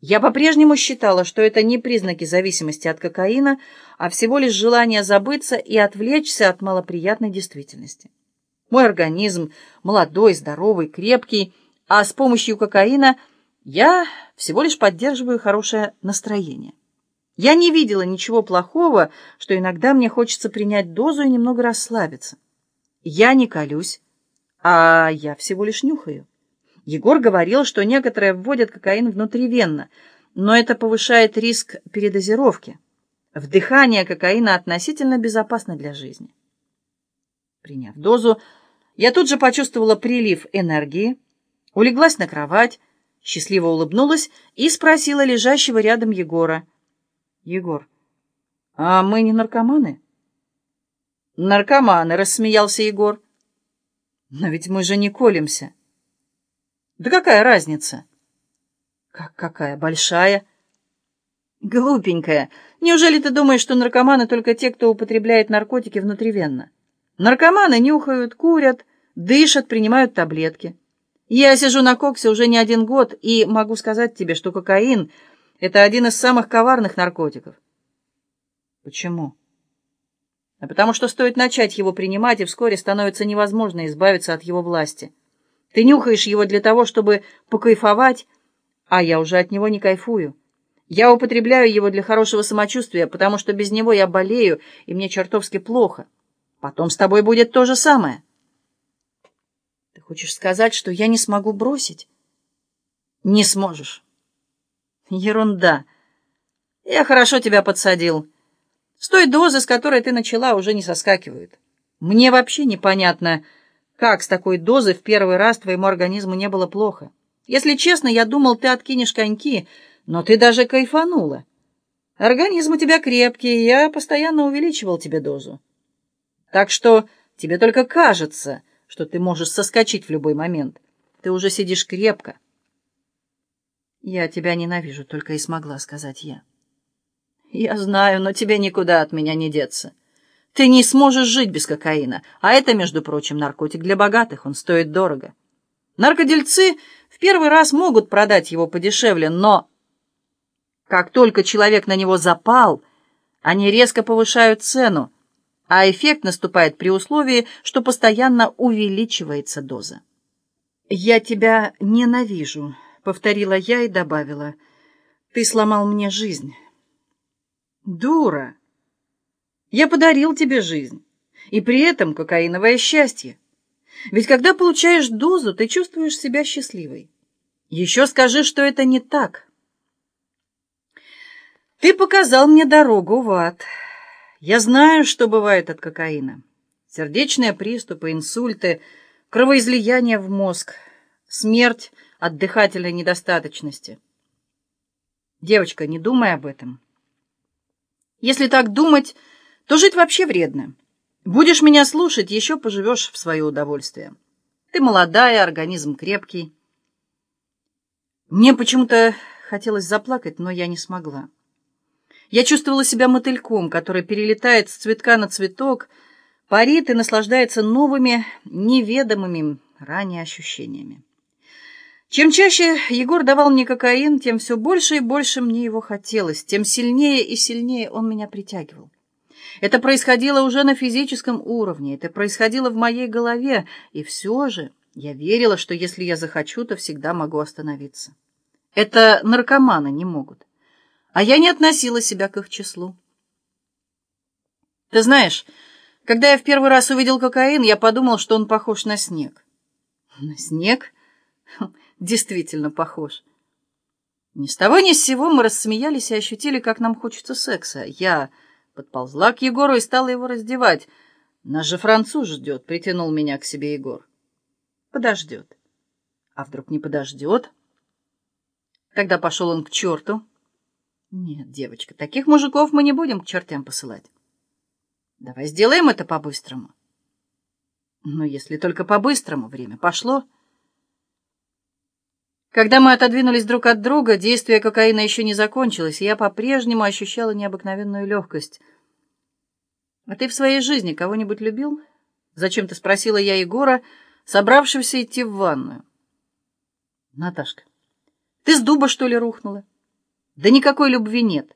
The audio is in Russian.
Я по-прежнему считала, что это не признаки зависимости от кокаина, а всего лишь желание забыться и отвлечься от малоприятной действительности. Мой организм молодой, здоровый, крепкий, а с помощью кокаина я всего лишь поддерживаю хорошее настроение. Я не видела ничего плохого, что иногда мне хочется принять дозу и немного расслабиться. Я не колюсь, а я всего лишь нюхаю. Егор говорил, что некоторые вводят кокаин внутривенно, но это повышает риск передозировки. Вдыхание кокаина относительно безопасно для жизни. Приняв дозу, я тут же почувствовала прилив энергии, улеглась на кровать, счастливо улыбнулась и спросила лежащего рядом Егора. «Егор, а мы не наркоманы?» «Наркоманы», — рассмеялся Егор. «Но ведь мы же не колемся». Да какая разница? Как какая? Большая? Глупенькая. Неужели ты думаешь, что наркоманы только те, кто употребляет наркотики внутривенно? Наркоманы нюхают, курят, дышат, принимают таблетки. Я сижу на коксе уже не один год и могу сказать тебе, что кокаин — это один из самых коварных наркотиков. Почему? А потому что стоит начать его принимать, и вскоре становится невозможно избавиться от его власти. Ты нюхаешь его для того, чтобы покайфовать, а я уже от него не кайфую. Я употребляю его для хорошего самочувствия, потому что без него я болею, и мне чертовски плохо. Потом с тобой будет то же самое. Ты хочешь сказать, что я не смогу бросить? Не сможешь. Ерунда. Я хорошо тебя подсадил. С той дозы, с которой ты начала, уже не соскакивают. Мне вообще непонятно, как с такой дозы в первый раз твоему организму не было плохо? Если честно, я думал, ты откинешь коньки, но ты даже кайфанула. Организм у тебя крепкий, я постоянно увеличивал тебе дозу. Так что тебе только кажется, что ты можешь соскочить в любой момент. Ты уже сидишь крепко. Я тебя ненавижу, только и смогла сказать я. Я знаю, но тебе никуда от меня не деться. Ты не сможешь жить без кокаина, а это, между прочим, наркотик для богатых, он стоит дорого. Наркодельцы в первый раз могут продать его подешевле, но как только человек на него запал, они резко повышают цену, а эффект наступает при условии, что постоянно увеличивается доза. «Я тебя ненавижу», — повторила я и добавила. «Ты сломал мне жизнь». «Дура!» Я подарил тебе жизнь, и при этом кокаиновое счастье. Ведь когда получаешь дозу, ты чувствуешь себя счастливой. Еще скажи, что это не так. Ты показал мне дорогу в ад. Я знаю, что бывает от кокаина. Сердечные приступы, инсульты, кровоизлияние в мозг, смерть от дыхательной недостаточности. Девочка, не думай об этом. Если так думать, то жить вообще вредно. Будешь меня слушать, еще поживешь в свое удовольствие. Ты молодая, организм крепкий. Мне почему-то хотелось заплакать, но я не смогла. Я чувствовала себя мотыльком, который перелетает с цветка на цветок, парит и наслаждается новыми, неведомыми ранее ощущениями. Чем чаще Егор давал мне кокаин, тем все больше и больше мне его хотелось, тем сильнее и сильнее он меня притягивал. Это происходило уже на физическом уровне, это происходило в моей голове, и все же я верила, что если я захочу, то всегда могу остановиться. Это наркоманы не могут. А я не относила себя к их числу. Ты знаешь, когда я в первый раз увидел кокаин, я подумал, что он похож на снег. На снег? Действительно похож. Ни с того ни с сего мы рассмеялись и ощутили, как нам хочется секса. Я подползла к Егору и стала его раздевать. «Нас же француз ждет», — притянул меня к себе Егор. «Подождет». «А вдруг не подождет?» Тогда пошел он к черту. «Нет, девочка, таких мужиков мы не будем к чертям посылать. Давай сделаем это по-быстрому». «Ну, если только по-быстрому, время пошло». Когда мы отодвинулись друг от друга, действие кокаина еще не закончилось, и я по-прежнему ощущала необыкновенную легкость. «А ты в своей жизни кого-нибудь любил?» — зачем-то спросила я Егора, собравшегося идти в ванную. «Наташка, ты с дуба, что ли, рухнула? Да никакой любви нет.